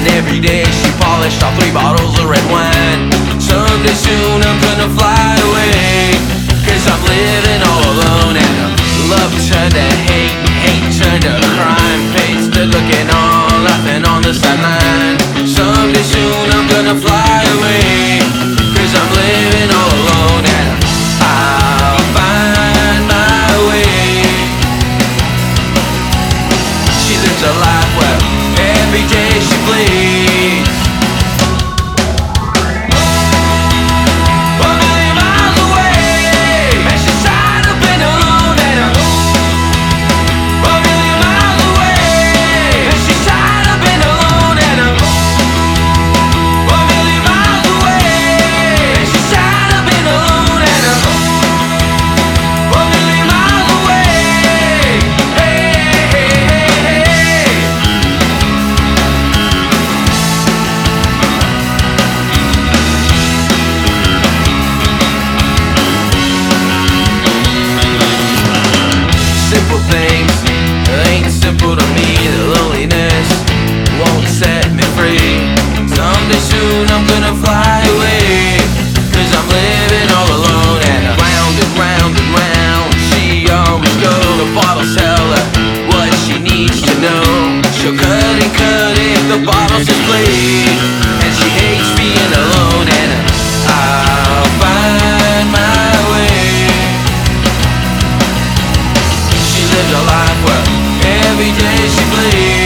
And every day she polished off three bottles of red wine. Someday soon I'm gonna fly away. Cause I'm living all alone And love turned to hate, hate turned to crime. Pain stood looking on, laughing on the sideline. Someday soon I'm gonna fly away. Cause I'm living all alone And I'll find my way. She lives a life where every day she bleeds. a life where every day she bleeds.